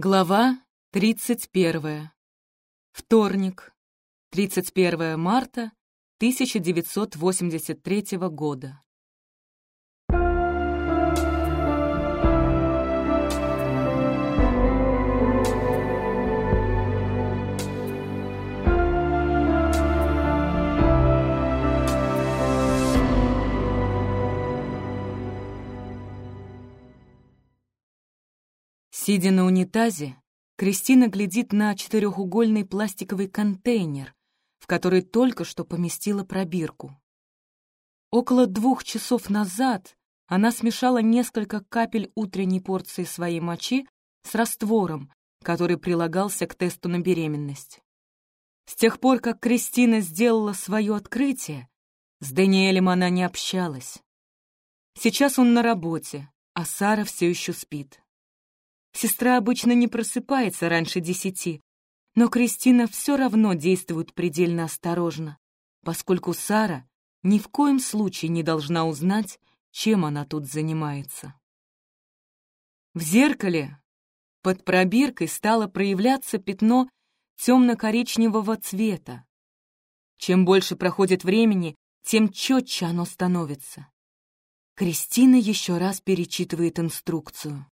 Глава 31. Вторник, 31 марта 1983 года. Сидя на унитазе, Кристина глядит на четырехугольный пластиковый контейнер, в который только что поместила пробирку. Около двух часов назад она смешала несколько капель утренней порции своей мочи с раствором, который прилагался к тесту на беременность. С тех пор, как Кристина сделала свое открытие, с Даниэлем она не общалась. Сейчас он на работе, а Сара все еще спит. Сестра обычно не просыпается раньше десяти, но Кристина все равно действует предельно осторожно, поскольку Сара ни в коем случае не должна узнать, чем она тут занимается. В зеркале под пробиркой стало проявляться пятно темно-коричневого цвета. Чем больше проходит времени, тем четче оно становится. Кристина еще раз перечитывает инструкцию.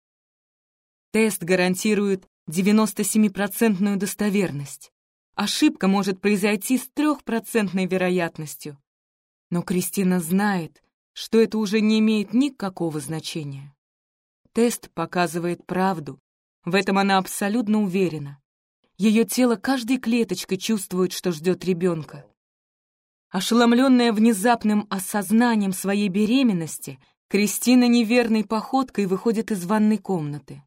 Тест гарантирует 97% достоверность. Ошибка может произойти с трехпроцентной вероятностью. Но Кристина знает, что это уже не имеет никакого значения. Тест показывает правду. В этом она абсолютно уверена. Ее тело каждой клеточкой чувствует, что ждет ребенка. Ошеломленная внезапным осознанием своей беременности, Кристина неверной походкой выходит из ванной комнаты.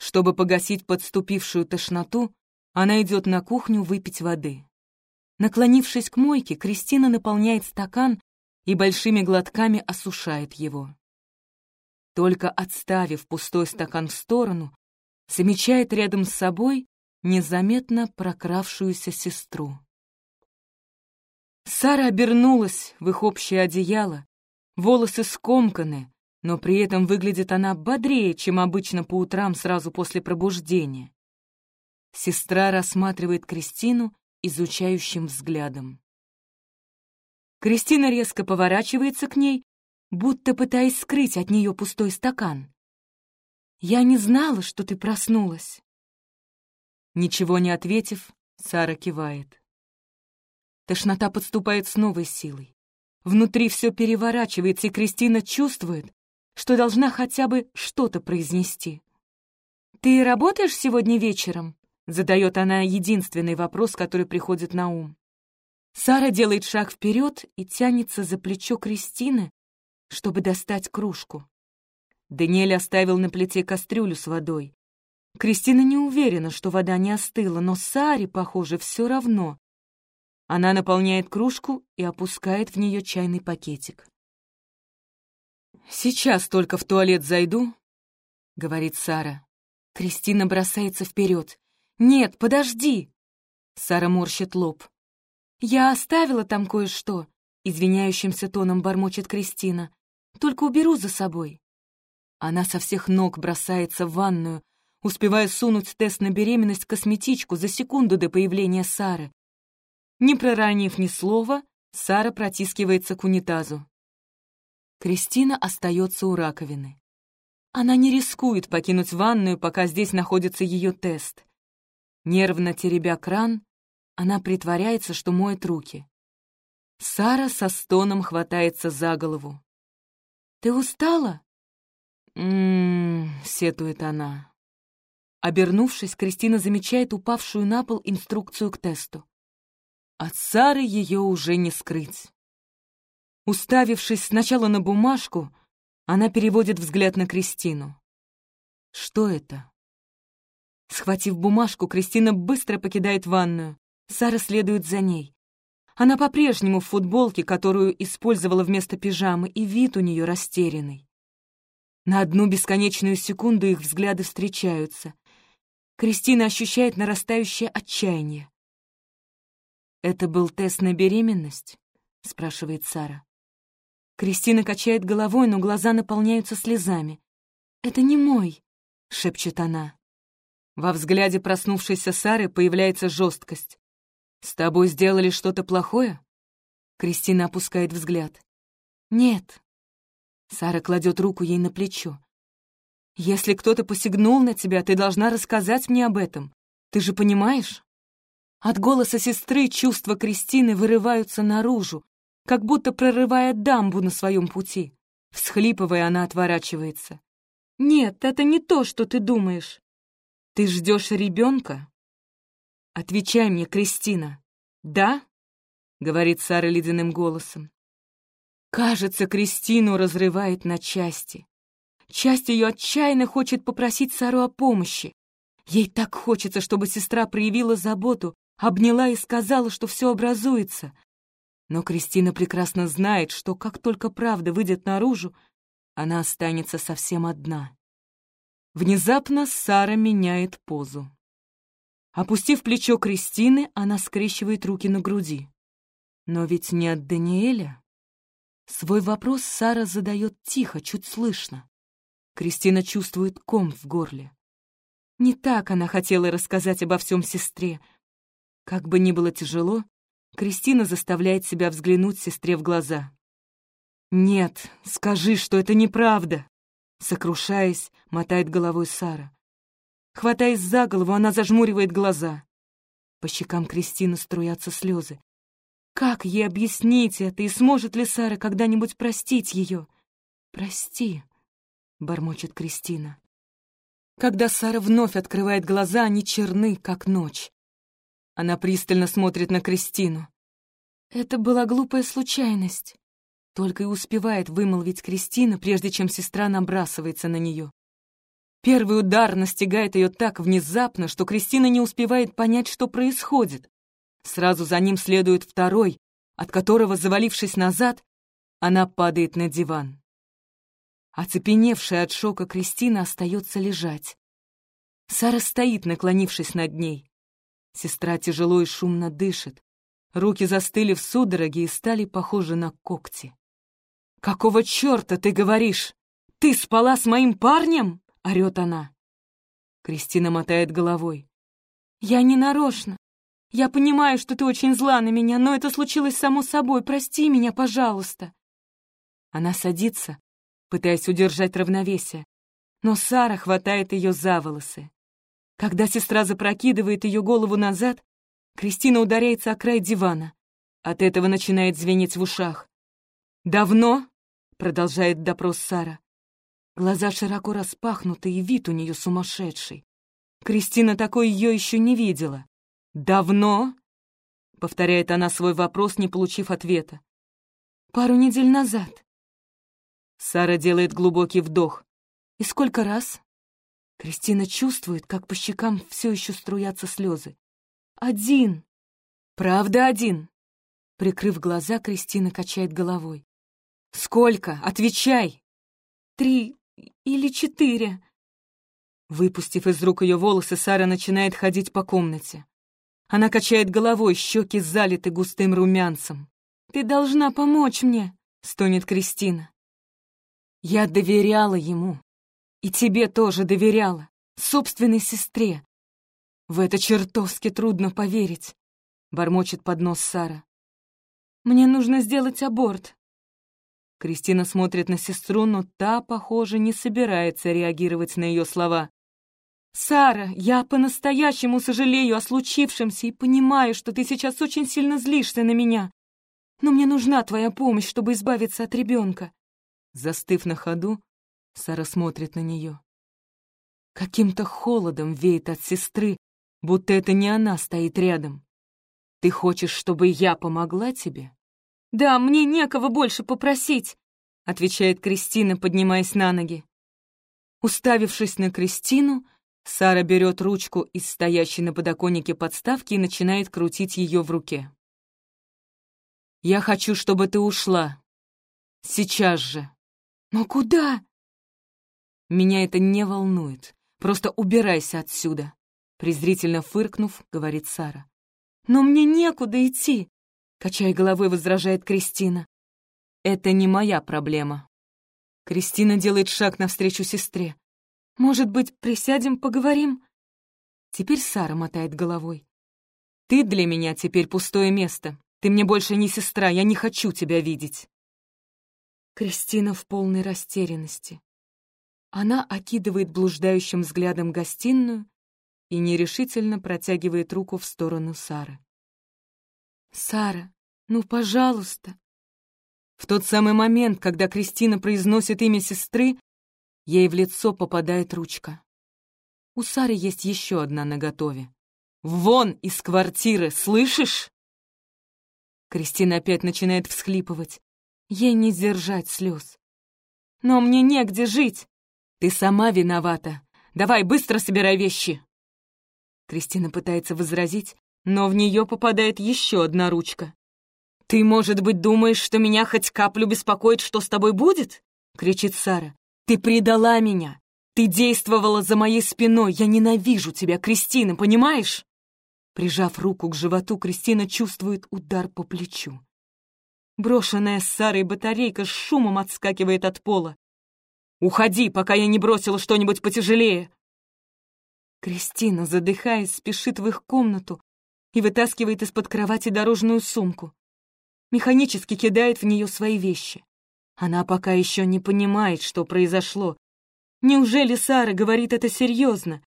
Чтобы погасить подступившую тошноту, она идет на кухню выпить воды. Наклонившись к мойке, Кристина наполняет стакан и большими глотками осушает его. Только отставив пустой стакан в сторону, замечает рядом с собой незаметно прокравшуюся сестру. Сара обернулась в их общее одеяло, волосы скомканы, но при этом выглядит она бодрее, чем обычно по утрам сразу после пробуждения. Сестра рассматривает Кристину изучающим взглядом. Кристина резко поворачивается к ней, будто пытаясь скрыть от нее пустой стакан. «Я не знала, что ты проснулась». Ничего не ответив, Сара кивает. Тошнота подступает с новой силой. Внутри все переворачивается, и Кристина чувствует, что должна хотя бы что-то произнести. «Ты работаешь сегодня вечером?» — задает она единственный вопрос, который приходит на ум. Сара делает шаг вперед и тянется за плечо Кристины, чтобы достать кружку. Даниэль оставил на плите кастрюлю с водой. Кристина не уверена, что вода не остыла, но Саре, похоже, все равно. Она наполняет кружку и опускает в нее чайный пакетик. «Сейчас только в туалет зайду», — говорит Сара. Кристина бросается вперед. «Нет, подожди!» Сара морщит лоб. «Я оставила там кое-что», — извиняющимся тоном бормочет Кристина. «Только уберу за собой». Она со всех ног бросается в ванную, успевая сунуть тест на беременность косметичку за секунду до появления Сары. Не проронив ни слова, Сара протискивается к унитазу. Кристина остается у раковины. Она не рискует покинуть ванную, пока здесь находится ее тест. Нервно теребя кран, она притворяется, что моет руки. Сара со стоном хватается за голову. «Ты устала?» «М-м-м», сетует она. Обернувшись, Кристина замечает упавшую на пол инструкцию к тесту. От Сары ее уже не скрыть. Уставившись сначала на бумажку, она переводит взгляд на Кристину. Что это? Схватив бумажку, Кристина быстро покидает ванную. Сара следует за ней. Она по-прежнему в футболке, которую использовала вместо пижамы, и вид у нее растерянный. На одну бесконечную секунду их взгляды встречаются. Кристина ощущает нарастающее отчаяние. «Это был тест на беременность?» — спрашивает Сара. Кристина качает головой, но глаза наполняются слезами. «Это не мой», — шепчет она. Во взгляде проснувшейся Сары появляется жесткость. «С тобой сделали что-то плохое?» Кристина опускает взгляд. «Нет». Сара кладет руку ей на плечо. «Если кто-то посягнул на тебя, ты должна рассказать мне об этом. Ты же понимаешь?» От голоса сестры чувства Кристины вырываются наружу, как будто прорывая дамбу на своем пути. Всхлипывая, она отворачивается. «Нет, это не то, что ты думаешь. Ты ждешь ребенка?» «Отвечай мне, Кристина. Да?» — говорит Сара ледяным голосом. Кажется, Кристину разрывает на части. Часть ее отчаянно хочет попросить Сару о помощи. Ей так хочется, чтобы сестра проявила заботу, обняла и сказала, что все образуется. Но Кристина прекрасно знает, что как только правда выйдет наружу, она останется совсем одна. Внезапно Сара меняет позу. Опустив плечо Кристины, она скрещивает руки на груди. Но ведь не от Даниэля. Свой вопрос Сара задает тихо, чуть слышно. Кристина чувствует ком в горле. Не так она хотела рассказать обо всем сестре. Как бы ни было тяжело, Кристина заставляет себя взглянуть сестре в глаза. «Нет, скажи, что это неправда!» Сокрушаясь, мотает головой Сара. Хватаясь за голову, она зажмуривает глаза. По щекам Кристины струятся слезы. Как ей объяснить это, и сможет ли Сара когда-нибудь простить ее? «Прости», — бормочет Кристина. Когда Сара вновь открывает глаза, они черны, как ночь. Она пристально смотрит на Кристину. Это была глупая случайность. Только и успевает вымолвить Кристина, прежде чем сестра набрасывается на нее. Первый удар настигает ее так внезапно, что Кристина не успевает понять, что происходит. Сразу за ним следует второй, от которого, завалившись назад, она падает на диван. Оцепеневшая от шока Кристина остается лежать. Сара стоит, наклонившись над ней. Сестра тяжело и шумно дышит. Руки застыли в судороге и стали похожи на когти. «Какого черта ты говоришь? Ты спала с моим парнем?» — орёт она. Кристина мотает головой. «Я не нарочно. Я понимаю, что ты очень зла на меня, но это случилось само собой. Прости меня, пожалуйста». Она садится, пытаясь удержать равновесие, но Сара хватает ее за волосы. Когда сестра запрокидывает ее голову назад, Кристина ударяется о край дивана. От этого начинает звенеть в ушах. «Давно?» — продолжает допрос Сара. Глаза широко распахнуты, и вид у нее сумасшедший. Кристина такой ее еще не видела. «Давно?» — повторяет она свой вопрос, не получив ответа. «Пару недель назад». Сара делает глубокий вдох. «И сколько раз?» Кристина чувствует, как по щекам все еще струятся слезы. «Один!» «Правда один?» Прикрыв глаза, Кристина качает головой. «Сколько? Отвечай!» «Три или четыре». Выпустив из рук ее волосы, Сара начинает ходить по комнате. Она качает головой, щеки залиты густым румянцем. «Ты должна помочь мне!» — стонет Кристина. Я доверяла ему. И тебе тоже доверяла. Собственной сестре. В это чертовски трудно поверить, — бормочет под нос Сара. Мне нужно сделать аборт. Кристина смотрит на сестру, но та, похоже, не собирается реагировать на ее слова. «Сара, я по-настоящему сожалею о случившемся и понимаю, что ты сейчас очень сильно злишься на меня. Но мне нужна твоя помощь, чтобы избавиться от ребенка. Застыв на ходу, Сара смотрит на нее. Каким-то холодом веет от сестры, будто это не она стоит рядом. Ты хочешь, чтобы я помогла тебе? Да, мне некого больше попросить, отвечает Кристина, поднимаясь на ноги. Уставившись на Кристину, Сара берет ручку из стоящей на подоконнике подставки и начинает крутить ее в руке. «Я хочу, чтобы ты ушла. Сейчас же». «Но куда?» «Меня это не волнует. Просто убирайся отсюда», — презрительно фыркнув, говорит Сара. «Но мне некуда идти», — качая головой, возражает Кристина. «Это не моя проблема». Кристина делает шаг навстречу сестре. «Может быть, присядем, поговорим?» Теперь Сара мотает головой. «Ты для меня теперь пустое место. Ты мне больше не сестра, я не хочу тебя видеть». Кристина в полной растерянности. Она окидывает блуждающим взглядом гостиную и нерешительно протягивает руку в сторону Сары. «Сара, ну, пожалуйста!» В тот самый момент, когда Кристина произносит имя сестры, ей в лицо попадает ручка. У Сары есть еще одна наготове. «Вон из квартиры, слышишь?» Кристина опять начинает всхлипывать. Ей не сдержать слез. «Но мне негде жить!» «Ты сама виновата! Давай, быстро собирай вещи!» Кристина пытается возразить, но в нее попадает еще одна ручка. «Ты, может быть, думаешь, что меня хоть каплю беспокоит, что с тобой будет?» — кричит Сара. «Ты предала меня! Ты действовала за моей спиной! Я ненавижу тебя, Кристина, понимаешь?» Прижав руку к животу, Кристина чувствует удар по плечу. Брошенная Сарой батарейка с шумом отскакивает от пола. «Уходи, пока я не бросила что-нибудь потяжелее!» Кристина, задыхаясь, спешит в их комнату и вытаскивает из-под кровати дорожную сумку. Механически кидает в нее свои вещи. Она пока еще не понимает, что произошло. Неужели Сара говорит это серьезно?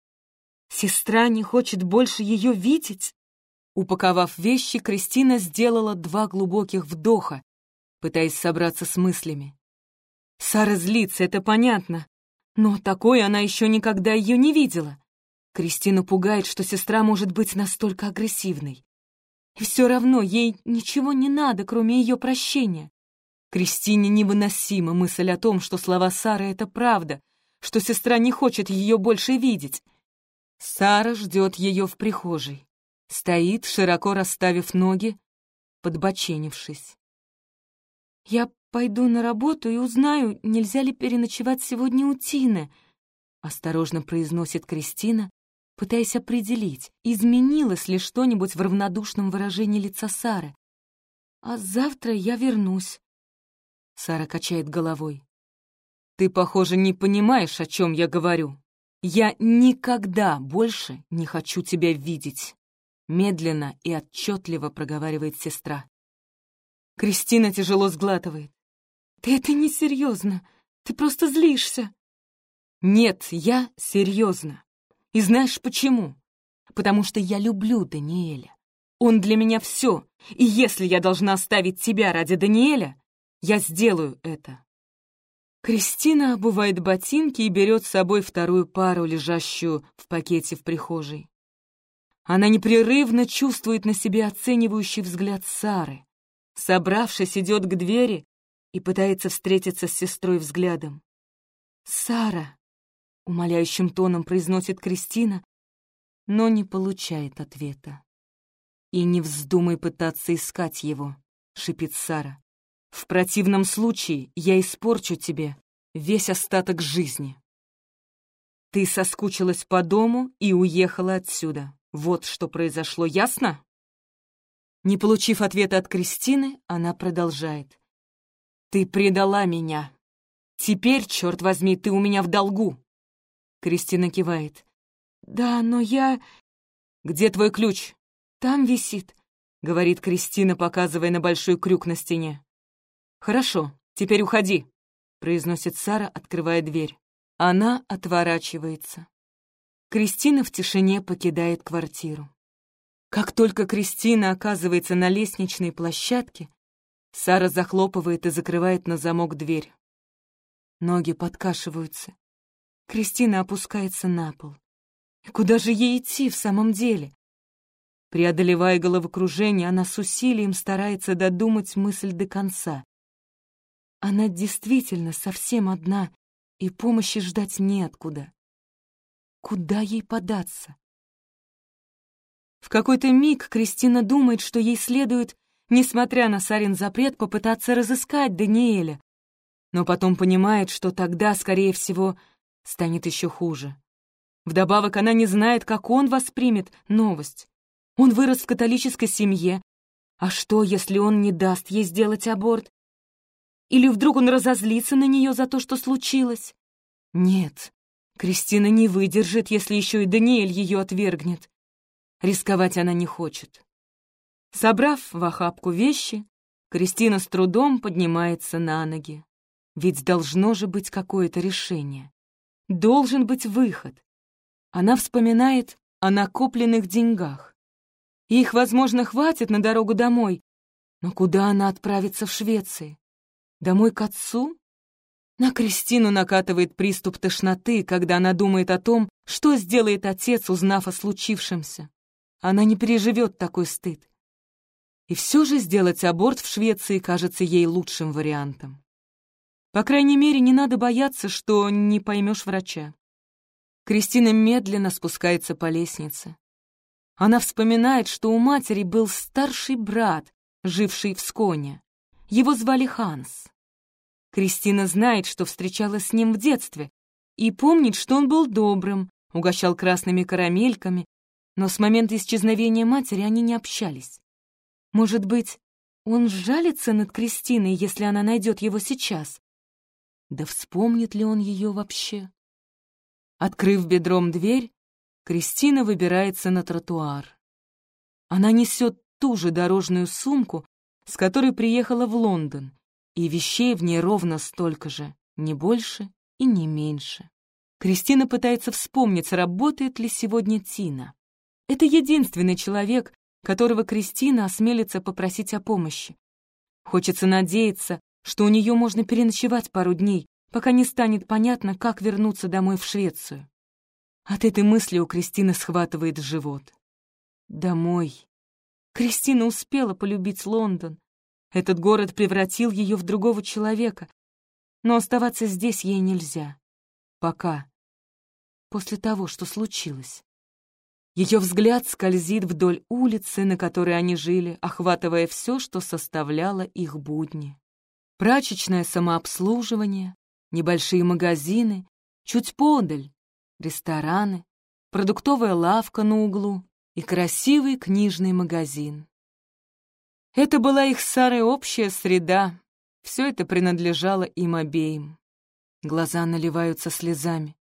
Сестра не хочет больше ее видеть? Упаковав вещи, Кристина сделала два глубоких вдоха, пытаясь собраться с мыслями. Сара злится, это понятно, но такой она еще никогда ее не видела. Кристину пугает, что сестра может быть настолько агрессивной. И все равно ей ничего не надо, кроме ее прощения. Кристине невыносима мысль о том, что слова Сары — это правда, что сестра не хочет ее больше видеть. Сара ждет ее в прихожей. Стоит, широко расставив ноги, подбоченившись. «Я пойду на работу и узнаю, нельзя ли переночевать сегодня у Тины», — осторожно произносит Кристина, пытаясь определить, изменилось ли что-нибудь в равнодушном выражении лица Сары. «А завтра я вернусь». Сара качает головой. «Ты, похоже, не понимаешь, о чем я говорю. Я никогда больше не хочу тебя видеть», медленно и отчетливо проговаривает сестра. Кристина тяжело сглатывает. «Ты это не серьезно. Ты просто злишься». «Нет, я серьезно. И знаешь почему? Потому что я люблю Даниэля. Он для меня все, и если я должна оставить тебя ради Даниэля, я сделаю это. Кристина обувает ботинки и берет с собой вторую пару, лежащую в пакете в прихожей. Она непрерывно чувствует на себе оценивающий взгляд Сары. Собравшись, идет к двери и пытается встретиться с сестрой взглядом. «Сара!» умоляющим тоном произносит Кристина, но не получает ответа. «И не вздумай пытаться искать его», — шипит Сара. «В противном случае я испорчу тебе весь остаток жизни». Ты соскучилась по дому и уехала отсюда. Вот что произошло, ясно? Не получив ответа от Кристины, она продолжает. «Ты предала меня. Теперь, черт возьми, ты у меня в долгу. Кристина кивает. «Да, но я...» «Где твой ключ?» «Там висит», — говорит Кристина, показывая на большой крюк на стене. «Хорошо, теперь уходи», — произносит Сара, открывая дверь. Она отворачивается. Кристина в тишине покидает квартиру. Как только Кристина оказывается на лестничной площадке, Сара захлопывает и закрывает на замок дверь. Ноги подкашиваются. Кристина опускается на пол. Куда же ей идти в самом деле? Преодолевая головокружение, она с усилием старается додумать мысль до конца. Она действительно совсем одна, и помощи ждать неоткуда. Куда ей податься? В какой-то миг Кристина думает, что ей следует, несмотря на Сарин запрет, попытаться разыскать Даниэля, но потом понимает, что тогда, скорее всего, станет еще хуже. Вдобавок она не знает, как он воспримет новость. Он вырос в католической семье. А что, если он не даст ей сделать аборт? Или вдруг он разозлится на нее за то, что случилось? Нет, Кристина не выдержит, если еще и Даниэль ее отвергнет. Рисковать она не хочет. Собрав в охапку вещи, Кристина с трудом поднимается на ноги. Ведь должно же быть какое-то решение. Должен быть выход. Она вспоминает о накопленных деньгах. Их, возможно, хватит на дорогу домой, но куда она отправится в Швеции? Домой к отцу? На Кристину накатывает приступ тошноты, когда она думает о том, что сделает отец, узнав о случившемся. Она не переживет такой стыд. И все же сделать аборт в Швеции кажется ей лучшим вариантом. По крайней мере, не надо бояться, что не поймешь врача. Кристина медленно спускается по лестнице. Она вспоминает, что у матери был старший брат, живший в Сконе. Его звали Ханс. Кристина знает, что встречалась с ним в детстве, и помнит, что он был добрым, угощал красными карамельками, но с момента исчезновения матери они не общались. Может быть, он жалится над Кристиной, если она найдет его сейчас? Да вспомнит ли он ее вообще? Открыв бедром дверь, Кристина выбирается на тротуар. Она несет ту же дорожную сумку, с которой приехала в Лондон, и вещей в ней ровно столько же, не больше и не меньше. Кристина пытается вспомнить, работает ли сегодня Тина. Это единственный человек, которого Кристина осмелится попросить о помощи. Хочется надеяться, что у нее можно переночевать пару дней, пока не станет понятно, как вернуться домой в Швецию. От этой мысли у Кристины схватывает живот. Домой. Кристина успела полюбить Лондон, этот город превратил ее в другого человека, но оставаться здесь ей нельзя. Пока. После того, что случилось. Ее взгляд скользит вдоль улицы, на которой они жили, охватывая все, что составляло их будни. Прачечное самообслуживание, небольшие магазины, чуть подаль, рестораны, продуктовая лавка на углу и красивый книжный магазин. Это была их с общая среда. Все это принадлежало им обеим. Глаза наливаются слезами.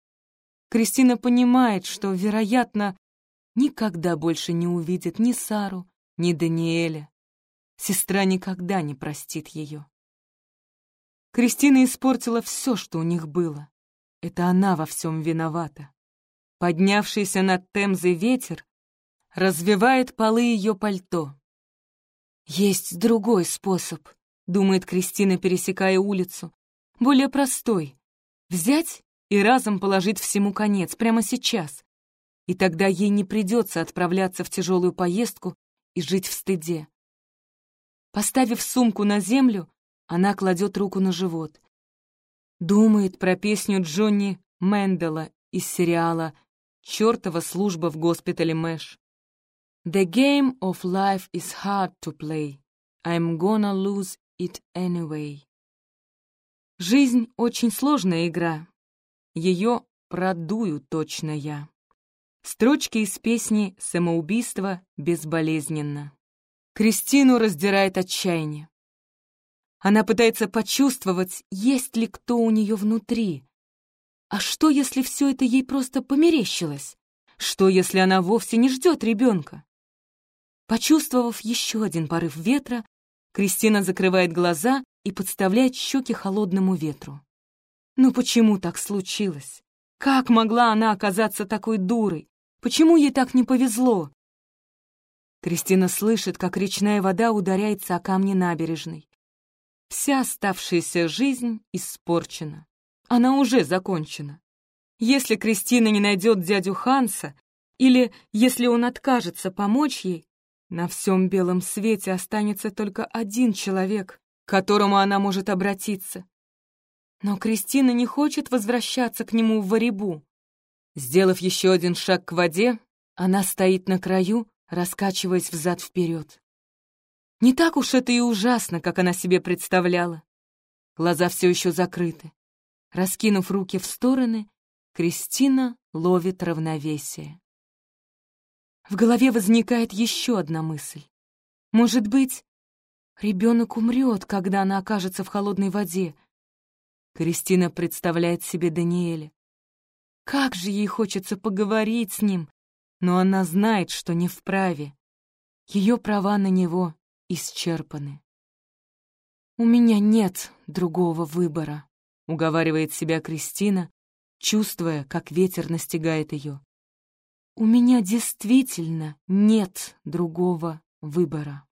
Кристина понимает, что, вероятно, никогда больше не увидит ни Сару, ни Даниэля. Сестра никогда не простит ее. Кристина испортила все, что у них было. Это она во всем виновата. Поднявшийся над Темзой ветер развивает полы ее пальто. «Есть другой способ», — думает Кристина, пересекая улицу. «Более простой. Взять и разом положить всему конец, прямо сейчас. И тогда ей не придется отправляться в тяжелую поездку и жить в стыде». Поставив сумку на землю, она кладет руку на живот. Думает про песню Джонни Мэндела из сериала «Чёртова служба в госпитале Мэш». The game of life is hard to play. I'm gonna lose it anyway. Жизнь — очень сложная игра. Ее продую точно я. Строчки из песни «Самоубийство безболезненно». Кристину раздирает отчаяние. Она пытается почувствовать, есть ли кто у нее внутри. А что, если все это ей просто померещилось? Что, если она вовсе не ждет ребенка? Почувствовав еще один порыв ветра, Кристина закрывает глаза и подставляет щеки холодному ветру. Ну почему так случилось? Как могла она оказаться такой дурой? Почему ей так не повезло? Кристина слышит, как речная вода ударяется о камни набережной. Вся оставшаяся жизнь испорчена. Она уже закончена. Если Кристина не найдет дядю Ханса, или если он откажется помочь ей, на всем белом свете останется только один человек, к которому она может обратиться. Но Кристина не хочет возвращаться к нему в Варибу. Сделав еще один шаг к воде, она стоит на краю, раскачиваясь взад-вперед. Не так уж это и ужасно, как она себе представляла. Глаза все еще закрыты. Раскинув руки в стороны, Кристина ловит равновесие. В голове возникает еще одна мысль. Может быть, ребенок умрет, когда она окажется в холодной воде. Кристина представляет себе Даниэля. Как же ей хочется поговорить с ним, но она знает, что не вправе. Ее права на него исчерпаны. «У меня нет другого выбора», — уговаривает себя Кристина, чувствуя, как ветер настигает ее. «У меня действительно нет другого выбора».